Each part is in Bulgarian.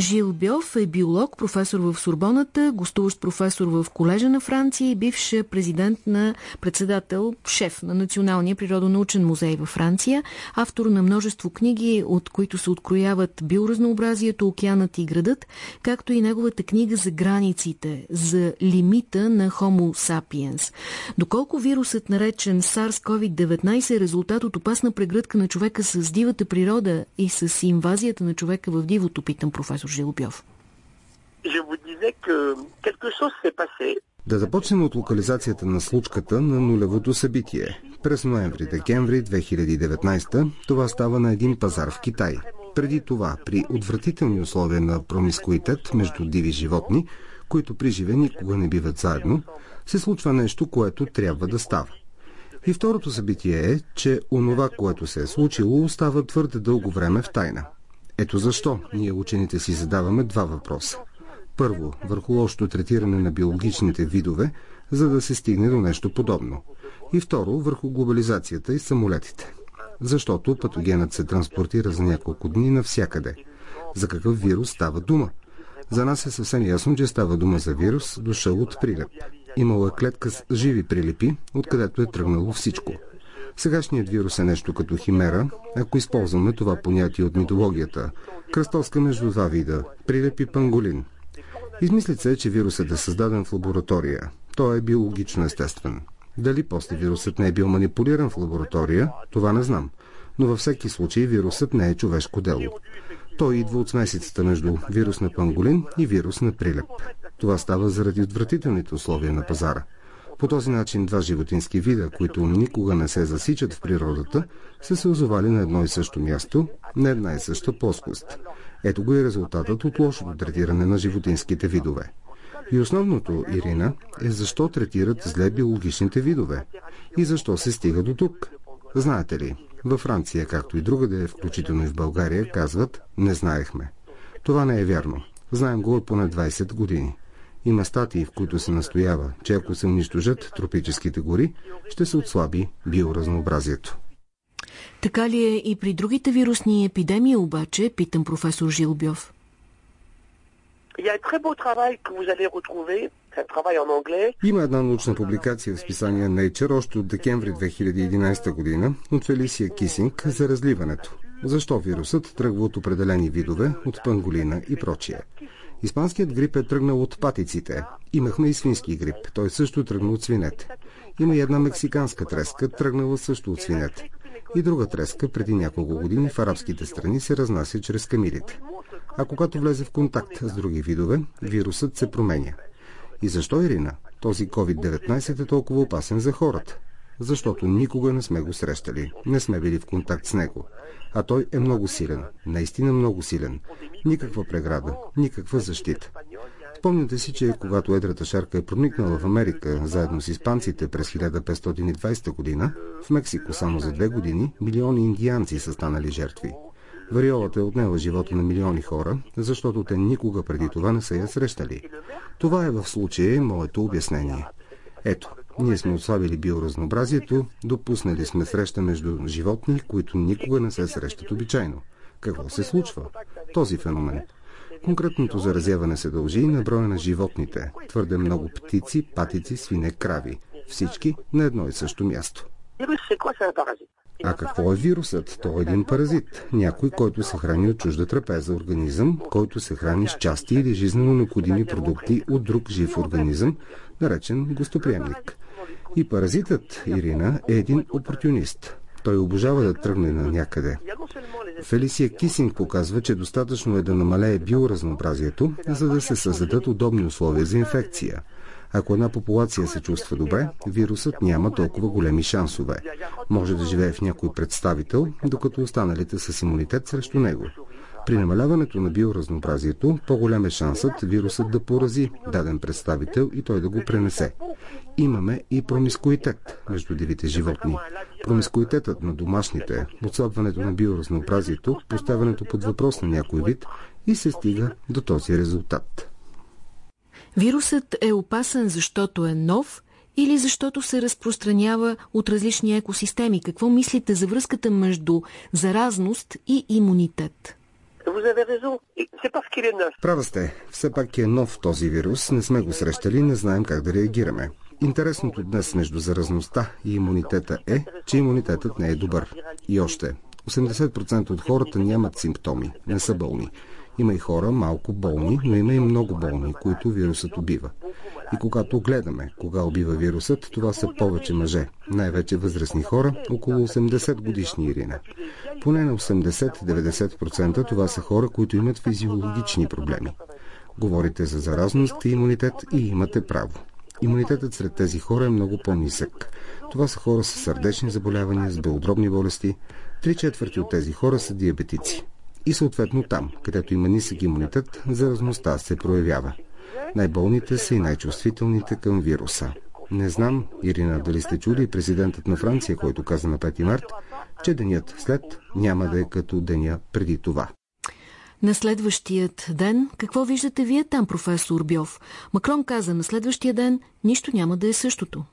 Жил Бьов е биолог, професор в Сурбоната, гостуващ професор в Колежа на Франция и бивш президент на председател, шеф на Националния природонаучен музей във Франция, автор на множество книги, от които се открояват биоразнообразието, океанът и градът, както и неговата книга за границите, за лимита на Homo sapiens. Доколко вирусът, наречен SARS-CoV-19, е резултат от опасна прегръдка на човека с дивата природа и с инвазията на човека в дивото, питам професор Жилобьов. Да започнем от локализацията на случката на нулевото събитие. През ноември-декември 2019 това става на един пазар в Китай. Преди това, при отвратителни условия на промискуитет между диви животни, които при живе никога не биват заедно, се случва нещо, което трябва да става. И второто събитие е, че онова, което се е случило, остава твърде дълго време в тайна. Ето защо ние учените си задаваме два въпроса. Първо, върху лошото третиране на биологичните видове, за да се стигне до нещо подобно. И второ, върху глобализацията и самолетите. Защото патогенът се транспортира за няколко дни навсякъде. За какъв вирус става дума? За нас е съвсем ясно, че става дума за вирус, дошъл от прилеп. Имало е клетка с живи прилепи, откъдето е тръгнало всичко – Сегашният вирус е нещо като химера, ако използваме това понятие от митологията. Кръстовска между два вида – прилепи панголин. Измислица се, че вирусът е създаден в лаборатория. Той е биологично естествен. Дали после вирусът не е бил манипулиран в лаборатория, това не знам. Но във всеки случай вирусът не е човешко дело. Той идва от смесицата между вирус на панголин и вирус на прилеп. Това става заради отвратителните условия на пазара. По този начин два животински вида, които никога не се засичат в природата, са се озовали на едно и също място, на една и съща плоскост. Ето го и резултатът от лошото третиране на животинските видове. И основното, Ирина, е защо третират зле биологичните видове. И защо се стига до тук. Знаете ли, във Франция, както и другаде, включително и в България, казват «не знаехме». Това не е вярно. Знаем го от поне 20 години. Има статии, в които се настоява, че ако се унищожат тропическите гори, ще се отслаби биоразнообразието. Така ли е и при другите вирусни епидемии обаче, питам професор Жилбьов? Има една научна публикация в списание Nature още от декември 2011 година от Фелисия Кисинг за разливането. Защо вирусът тръгва от определени видове, от панголина и прочие. Испанският грип е тръгнал от патиците. Имахме и свински грип. Той също тръгна от свинете. Има и една мексиканска треска, тръгнала също от свинете. И друга треска преди няколко години в арабските страни се разнася чрез камилите. А когато влезе в контакт с други видове, вирусът се променя. И защо, Ирина, този COVID-19 е толкова опасен за хората? Защото никога не сме го срещали, не сме били в контакт с него. А той е много силен, наистина много силен. Никаква преграда, никаква защита. Спомняте си, че когато едрата шарка е проникнала в Америка заедно с испанците през 1520 година, в Мексико само за две години милиони индианци са станали жертви. Вариолата е отнела живота на милиони хора, защото те никога преди това не са я срещали. Това е в случая моето обяснение. Ето, ние сме отслабили биоразнообразието, допуснали сме среща между животни, които никога не се срещат обичайно. Какво се случва? Този феномен. Конкретното заразяване се дължи на броя на животните. Твърде много птици, патици, свине, крави. Всички на едно и също място. А какво е вирусът? Той е един паразит. Някой, който се храни от чужда трапеза организъм, който се храни с части или жизненно необходими продукти от друг жив организъм, наречен гостоприемник. И паразитът, Ирина, е един опортюнист. Той обожава да тръгне на някъде. Фелисия Кисинг показва, че достатъчно е да намалее биоразнообразието, за да се създадат удобни условия за инфекция. Ако една популация се чувства добре, вирусът няма толкова големи шансове. Може да живее в някой представител, докато останалите са с имунитет срещу него. При намаляването на биоразнообразието, по-голям е шансът вирусът да порази даден представител и той да го пренесе. Имаме и промискуитет между дивите животни. Промискуитетът на домашните, отслабването на биоразнообразието, поставянето под въпрос на някой вид и се стига до този резултат. Вирусът е опасен, защото е нов или защото се разпространява от различни екосистеми? Какво мислите за връзката между заразност и имунитет? Права сте. Все пак е нов този вирус. Не сме го срещали, не знаем как да реагираме. Интересното днес между заразността и имунитета е, че имунитетът не е добър. И още. 80% от хората нямат симптоми, не са болни. Има и хора малко болни, но има и много болни, които вирусът убива. И когато гледаме кога убива вирусът, това са повече мъже, най-вече възрастни хора, около 80 годишни Ирина. Поне на 80-90% това са хора, които имат физиологични проблеми. Говорите за заразност и имунитет и имате право. Имунитетът сред тези хора е много по-нисък. Това са хора с сърдечни заболявания, с белодробни болести. Три четвърти от тези хора са диабетици. И съответно там, където има нисък имунитет, заразността се проявява. Най-болните са и най-чувствителните към вируса. Не знам, Ирина, дали сте чули президентът на Франция, който каза на 5 март, че денят след няма да е като деня преди това. На следващият ден, какво виждате вие там, професор Бьов? Макрон каза, на следващия ден нищо няма да е същото.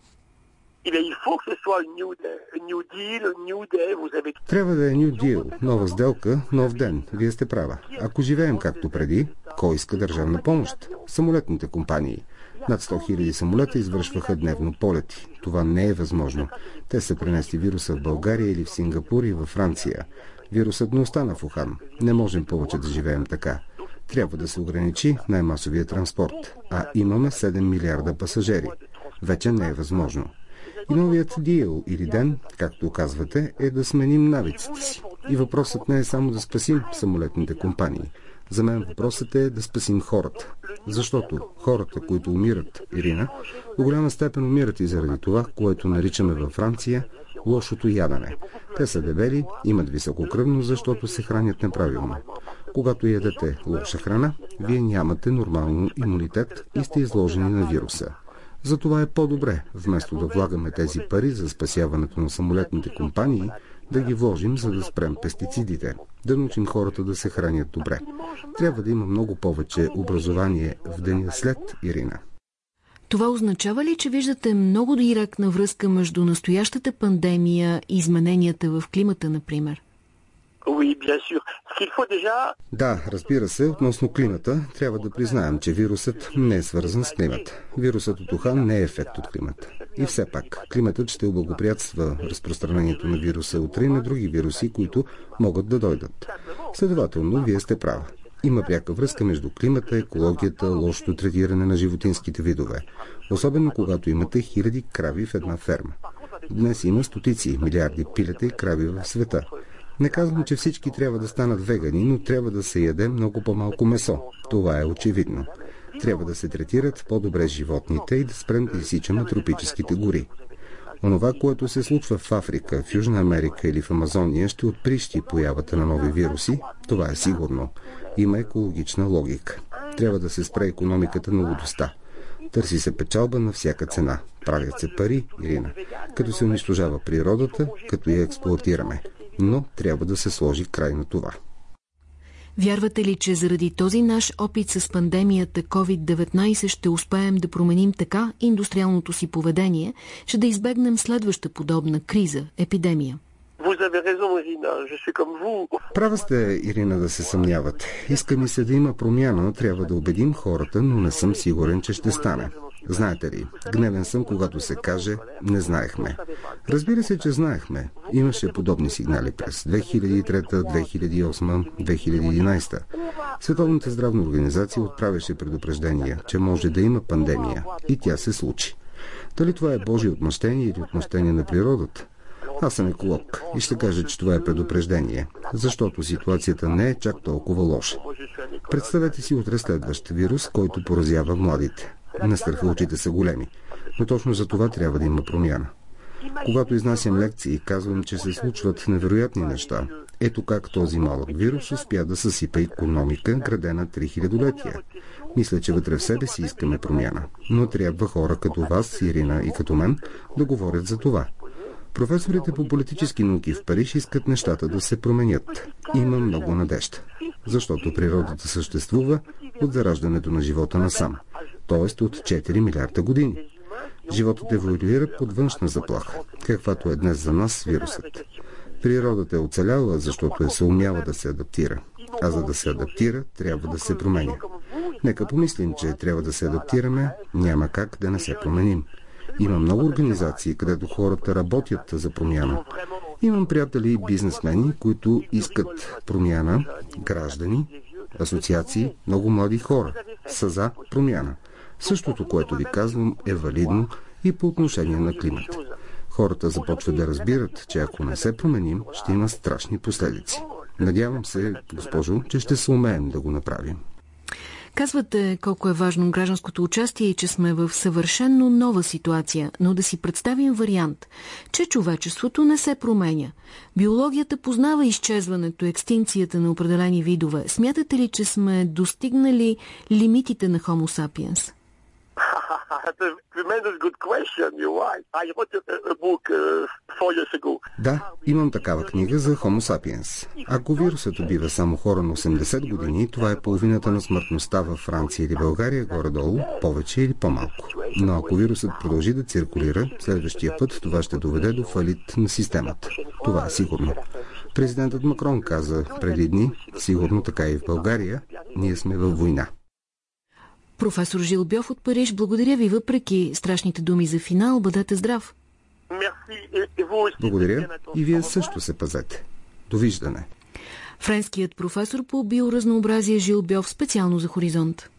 Трябва да е New Deal, нова сделка, нов ден. Вие сте права. Ако живеем както преди, кой иска държавна помощ? Самолетните компании. Над 100 000 самолета извършваха дневно полети. Това не е възможно. Те са пренесли вируса в България или в Сингапур и във Франция. Вирусът не остана в Ухан. Не можем повече да живеем така. Трябва да се ограничи най-масовия транспорт. А имаме 7 милиарда пасажери. Вече не е възможно. И новият дил или ден, както казвате, е да сменим навиците си. И въпросът не е само да спасим самолетните компании. За мен въпросът е да спасим хората. Защото хората, които умират, Ирина, до голяма степен умират и заради това, което наричаме във Франция лошото ядене. Те са дебели, имат висококръвно, защото се хранят неправилно. Когато ядете лоша храна, вие нямате нормално имунитет и сте изложени на вируса. Затова е по-добре, вместо да влагаме тези пари за спасяването на самолетните компании, да ги вложим, за да спрем пестицидите, да научим хората да се хранят добре. Трябва да има много повече образование в деня след Ирина. Това означава ли, че виждате много директна връзка между настоящата пандемия и измененията в климата, например? Да, разбира се, относно климата, трябва да признаем, че вирусът не е свързан с климата. Вирусът от Ухан не е ефект от климата. И все пак, климатът ще облагоприятства разпространението на вируса утре и на други вируси, които могат да дойдат. Следователно, вие сте права. Има пряка връзка между климата, екологията, лошото третиране на животинските видове. Особено когато имате хиляди крави в една ферма. Днес има стотици милиарди пилета и крави в света. Не казвам, че всички трябва да станат вегани, но трябва да се яде много по-малко месо. Това е очевидно. Трябва да се третират по-добре животните и да спрем да изсичаме тропическите гори. Онова, което се случва в Африка, в Южна Америка или в Амазония, ще отприщи появата на нови вируси, това е сигурно. Има екологична логика. Трябва да се спре економиката на лудостта. Търси се печалба на всяка цена. Правят се пари, Ирина. Като се унищожава природата, като я експлуатираме но трябва да се сложи край на това. Вярвате ли, че заради този наш опит с пандемията COVID-19 ще успеем да променим така индустриалното си поведение, че да избегнем следваща подобна криза, епидемия? Права сте, Ирина, да се съмняват. Иска ми се да има промяна, трябва да убедим хората, но не съм сигурен, че ще стане. Знаете ли, гневен съм, когато се каже «не знаехме». Разбира се, че знаехме. Имаше подобни сигнали през 2003, 2008, 2011. Световната здравна организация отправяше предупреждения, че може да има пандемия. И тя се случи. Дали това е Божие отмъщение или отмъщение на природата? Аз съм еколог и ще кажа, че това е предупреждение, защото ситуацията не е чак толкова лоша. Представете си утре следващ вирус, който поразява младите. На страха очите са големи. Но точно за това трябва да има промяна. Когато изнасям лекции, казвам, че се случват невероятни неща. Ето как този малък вирус успя да съсипа економика, градена 3000 летия. Мисля, че вътре в себе си искаме промяна. Но трябва хора като вас, Ирина и като мен, да говорят за това. Професорите по политически науки в Париж искат нещата да се променят. Има много надежда. Защото природата съществува от зараждането на живота насам т.е. от 4 милиарда години. Животът еволюира под външна заплаха, каквато е днес за нас вирусът. Природата е оцеляла, защото е се умяла да се адаптира. а за да се адаптира, трябва да се променя. Нека помислим, че трябва да се адаптираме, няма как да не се променим. Има много организации, където хората работят за промяна. Имам приятели и бизнесмени, които искат промяна, граждани, асоциации, много млади хора са за промяна. Същото, което ви казвам, е валидно и по отношение на климата. Хората започват да разбират, че ако не се променим, ще има страшни последици. Надявам се, госпожо, че ще се умеем да го направим. Казвате колко е важно гражданското участие и че сме в съвършенно нова ситуация, но да си представим вариант, че човечеството не се променя. Биологията познава изчезването, екстинцията на определени видове. Смятате ли, че сме достигнали лимитите на Homo sapiens? That's a tremendous good question. You're right. I a, book uh, four. Да, имам такава книга за Homo sapiens. Ако вирусът убива само хора на 80 години, това е половината на смъртността във Франция или България, горе-долу, повече или по-малко. Но ако вирусът продължи да циркулира, следващия път това ще доведе до фалит на системата. Това е сигурно. Президентът Макрон каза преди дни, сигурно така и в България, ние сме във война. Професор Жилбьов от Париж, благодаря ви въпреки страшните думи за финал. Бъдете здрав! Благодаря и вие също се пазете. Довиждане! Френският професор по биоразнообразие Жилбьов специално за Хоризонт.